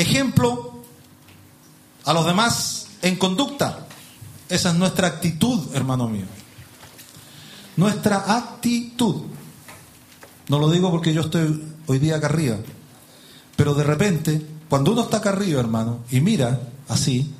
ejemplo a los demás en conducta. Esa es nuestra actitud, hermano mío. Nuestra actitud. No lo digo porque yo estoy hoy día acá arriba, pero de repente, cuando uno está acá arriba, hermano, y mira así,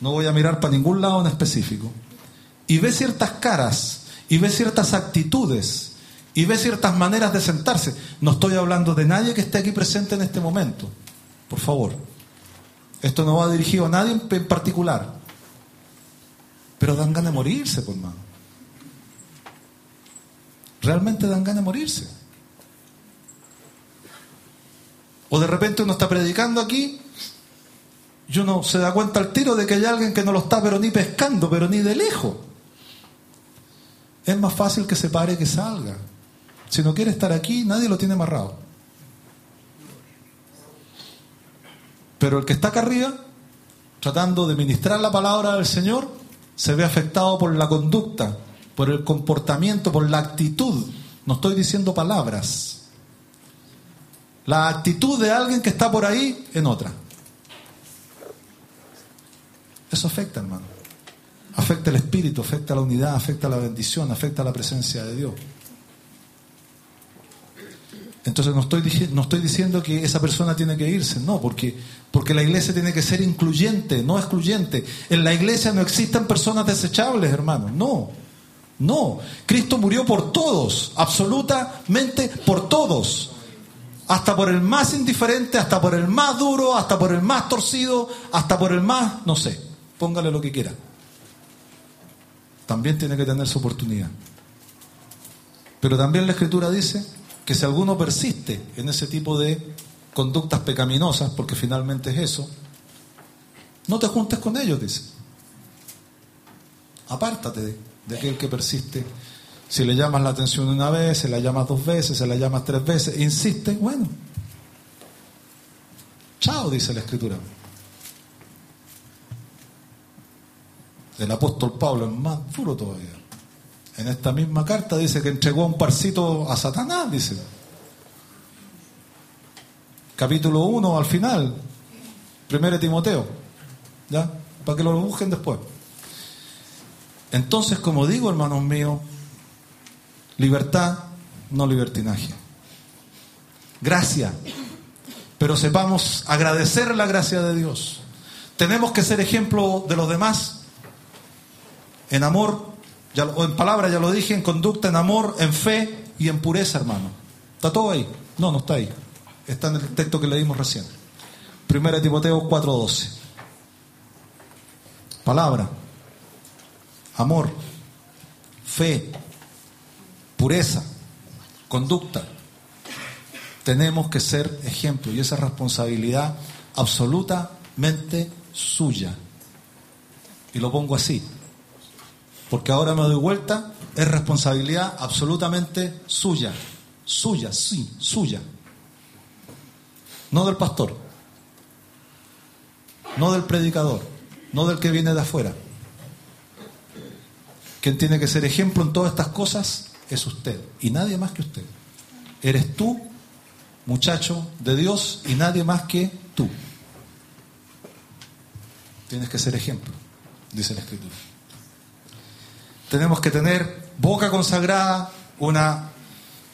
no voy a mirar para ningún lado en específico, y ve ciertas caras, y ve ciertas actitudes, y ve ciertas maneras de sentarse. No estoy hablando de nadie que esté aquí presente en este momento, por favor. Esto no va dirigido a nadie en particular. Pero dan ganas de morirse, por pues, hermano. Realmente dan ganas de morirse. O de repente uno está predicando aquí y uno se da cuenta al tiro de que hay alguien que no lo está pero ni pescando, pero ni de lejos. Es más fácil que se pare que salga. Si no quiere estar aquí, nadie lo tiene amarrado. Pero el que está acá arriba, tratando de ministrar la palabra del Señor, se ve afectado por la conducta, por el comportamiento, por la actitud. No estoy diciendo palabras. La actitud de alguien que está por ahí en otra. Eso afecta, hermano. Afecta el espíritu, afecta la unidad, afecta la bendición, afecta la presencia de Dios. Entonces no estoy, diciendo que esa persona tiene que irse, no, porque, porque la iglesia tiene que ser incluyente, no excluyente. En la iglesia no existen personas desechables, hermano, no, no. Cristo murió por todos, absolutamente por todos. Hasta por el más indiferente, hasta por el más duro, hasta por el más torcido, hasta por el más, no sé, póngale lo que quiera. También tiene que tener su oportunidad. Pero también la escritura dice que si alguno persiste en ese tipo de conductas pecaminosas, porque finalmente es eso, no te juntes con ellos, dice. Apártate de, aquel que persiste. Si le llamas la atención una vez, se la llamas dos veces, se la llamas tres veces, insiste, bueno. Chao, dice la escritura. El apóstol Pablo es más duro todavía. En esta misma carta dice que entregó un parcito a Satanás, dice. Capítulo 1 al final, primero Timoteo, ¿ya? Para que lo busquen después. Entonces, como digo, hermanos míos, libertad, no libertinaje. Gracia. Pero sepamos agradecer la gracia de Dios. Tenemos que ser ejemplo de los demás en amor o en palabra ya lo dije, en conducta, en amor, en fe y en pureza, hermano. ¿Está todo ahí? No, no está ahí. Está en el texto que leímos recién. Primera Timoteo 4:12. Palabra, amor, fe, pureza, conducta. Tenemos que ser ejemplo y esa responsabilidad absolutamente suya. Y lo pongo así, porque ahora me doy vuelta, es responsabilidad absolutamente suya, suya, sí, suya. No del pastor, no del predicador, no del que viene de afuera. Quien tiene que ser ejemplo en todas estas cosas es usted y nadie más que usted. Eres tú, muchacho de Dios, y nadie más que tú. Tienes que ser ejemplo, dice la Escritura tenemos que tener boca consagrada, una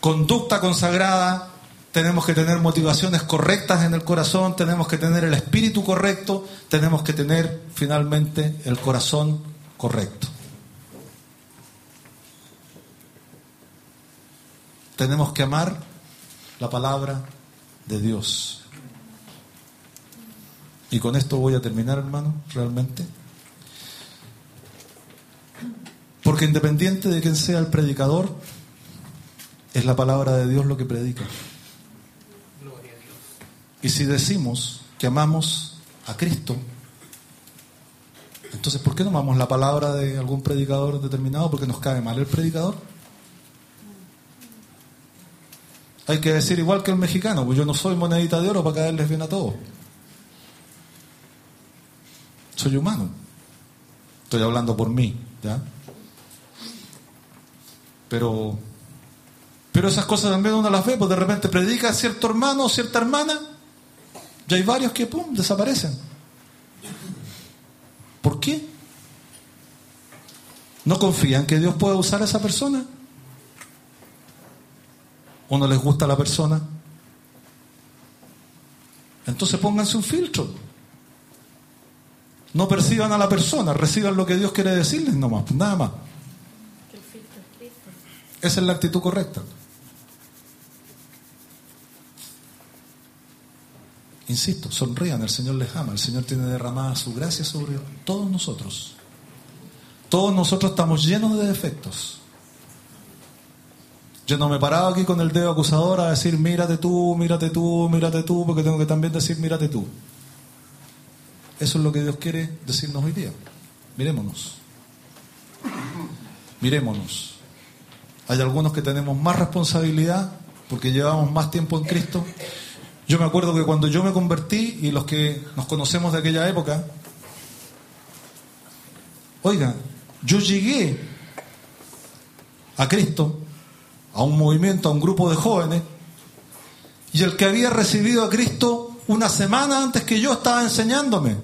conducta consagrada, tenemos que tener motivaciones correctas en el corazón, tenemos que tener el espíritu correcto, tenemos que tener finalmente el corazón correcto. Tenemos que amar la palabra de Dios. Y con esto voy a terminar, hermano, realmente. Porque independiente de quién sea el predicador, es la palabra de Dios lo que predica. Y si decimos que amamos a Cristo, entonces ¿por qué no amamos la palabra de algún predicador determinado? Porque nos cae mal el predicador. Hay que decir igual que el mexicano, pues yo no soy monedita de oro para caerles bien a todos. Soy humano. Estoy hablando por mí, ¿ya? Pero, pero esas cosas también uno las ve, pues de repente predica a cierto hermano o cierta hermana, Y hay varios que, ¡pum!, desaparecen. ¿Por qué? ¿No confían que Dios pueda usar a esa persona? ¿O no les gusta la persona? Entonces pónganse un filtro. No perciban a la persona, reciban lo que Dios quiere decirles nomás, nada más. Esa es la actitud correcta. Insisto, sonrían, el Señor les ama, el Señor tiene derramada su gracia sobre todos nosotros. Todos nosotros estamos llenos de defectos. Yo no me he parado aquí con el dedo acusador a decir mírate tú, mírate tú, mírate tú, porque tengo que también decir mírate tú. Eso es lo que Dios quiere decirnos hoy día. Mirémonos. Mirémonos. Hay algunos que tenemos más responsabilidad porque llevamos más tiempo en Cristo. Yo me acuerdo que cuando yo me convertí y los que nos conocemos de aquella época, oiga, yo llegué a Cristo, a un movimiento, a un grupo de jóvenes, y el que había recibido a Cristo una semana antes que yo estaba enseñándome.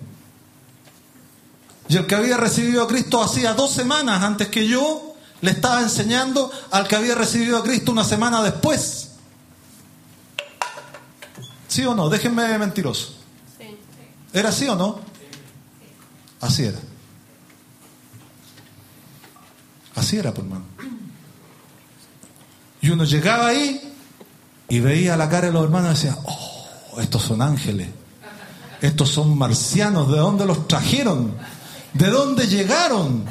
Y el que había recibido a Cristo hacía dos semanas antes que yo le estaba enseñando al que había recibido a Cristo una semana después. ¿Sí o no? Déjenme mentiroso. ¿Era así o no? Así era. Así era, por hermano. Y uno llegaba ahí y veía la cara de los hermanos y decía, oh, estos son ángeles, estos son marcianos, ¿de dónde los trajeron? ¿De dónde llegaron?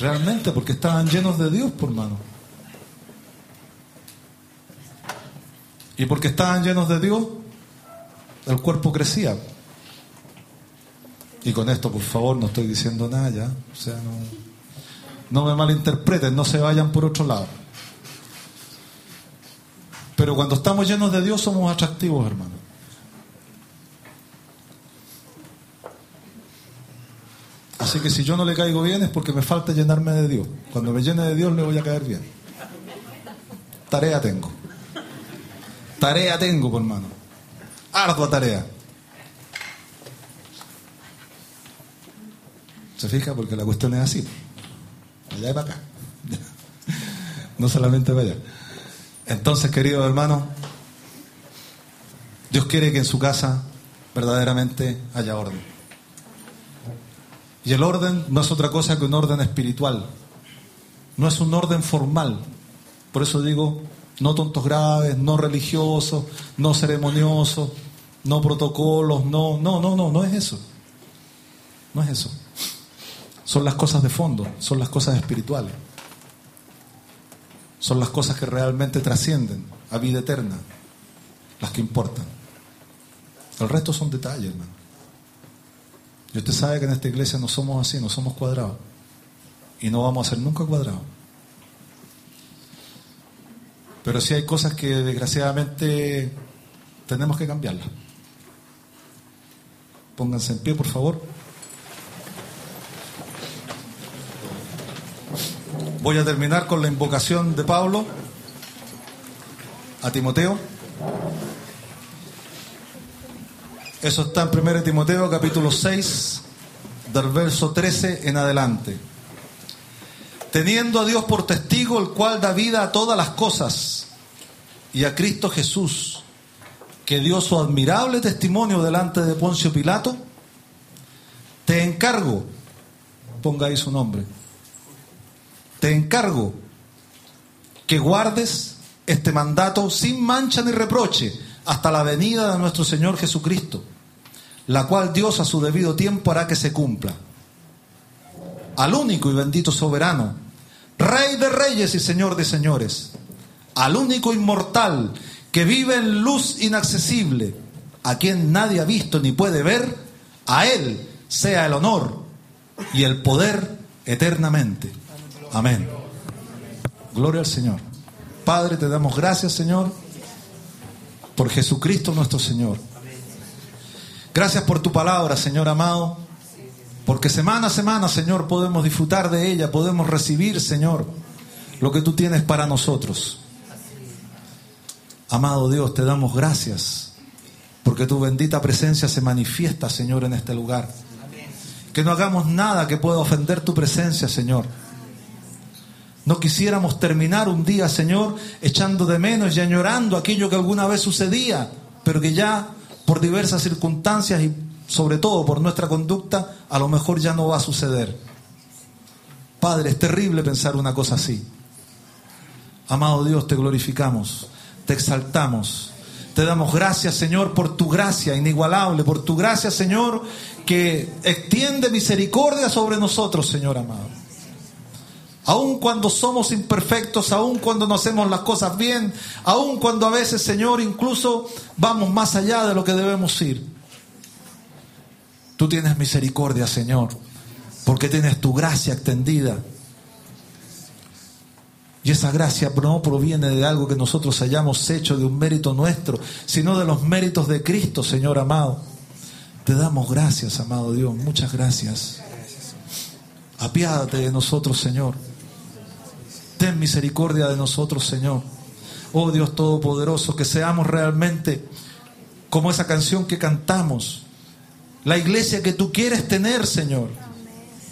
Realmente, porque estaban llenos de Dios, por mano. Y porque estaban llenos de Dios, el cuerpo crecía. Y con esto, por favor, no estoy diciendo nada ya. O sea, no, no me malinterpreten, no se vayan por otro lado. Pero cuando estamos llenos de Dios somos atractivos, hermano. Así que si yo no le caigo bien es porque me falta llenarme de Dios. Cuando me llene de Dios le voy a caer bien. Tarea tengo. Tarea tengo, hermano. Ardua tarea. ¿Se fija? Porque la cuestión es así. Allá y para acá. No solamente para allá. Entonces, queridos hermanos, Dios quiere que en su casa verdaderamente haya orden. Y el orden no es otra cosa que un orden espiritual. No es un orden formal. Por eso digo, no tontos graves, no religiosos, no ceremoniosos, no protocolos, no, no, no, no, no es eso. No es eso. Son las cosas de fondo, son las cosas espirituales. Son las cosas que realmente trascienden a vida eterna, las que importan. El resto son detalles, hermano. Y usted sabe que en esta iglesia no somos así, no somos cuadrados. Y no vamos a ser nunca cuadrados. Pero sí hay cosas que desgraciadamente tenemos que cambiarlas. Pónganse en pie, por favor. Voy a terminar con la invocación de Pablo a Timoteo. Eso está en 1 Timoteo capítulo 6, del verso 13 en adelante. Teniendo a Dios por testigo, el cual da vida a todas las cosas, y a Cristo Jesús, que dio su admirable testimonio delante de Poncio Pilato, te encargo, ponga ahí su nombre, te encargo que guardes este mandato sin mancha ni reproche hasta la venida de nuestro Señor Jesucristo, la cual Dios a su debido tiempo hará que se cumpla. Al único y bendito soberano, Rey de reyes y Señor de señores, al único inmortal que vive en luz inaccesible, a quien nadie ha visto ni puede ver, a Él sea el honor y el poder eternamente. Amén. Gloria al Señor. Padre, te damos gracias, Señor, por Jesucristo nuestro Señor. Gracias por tu palabra, Señor amado, porque semana a semana, Señor, podemos disfrutar de ella, podemos recibir, Señor, lo que tú tienes para nosotros. Amado Dios, te damos gracias porque tu bendita presencia se manifiesta, Señor, en este lugar. Que no hagamos nada que pueda ofender tu presencia, Señor. No quisiéramos terminar un día, Señor, echando de menos y añorando aquello que alguna vez sucedía, pero que ya por diversas circunstancias y sobre todo por nuestra conducta, a lo mejor ya no va a suceder. Padre, es terrible pensar una cosa así. Amado Dios, te glorificamos, te exaltamos, te damos gracias, Señor, por tu gracia inigualable, por tu gracia, Señor, que extiende misericordia sobre nosotros, Señor amado. Aun cuando somos imperfectos, aun cuando no hacemos las cosas bien, aun cuando a veces, Señor, incluso vamos más allá de lo que debemos ir. Tú tienes misericordia, Señor, porque tienes tu gracia extendida. Y esa gracia no proviene de algo que nosotros hayamos hecho, de un mérito nuestro, sino de los méritos de Cristo, Señor amado. Te damos gracias, amado Dios, muchas gracias. Apiádate de nosotros, Señor. Misericordia de nosotros, Señor. Oh Dios Todopoderoso, que seamos realmente como esa canción que cantamos. La iglesia que tú quieres tener, Señor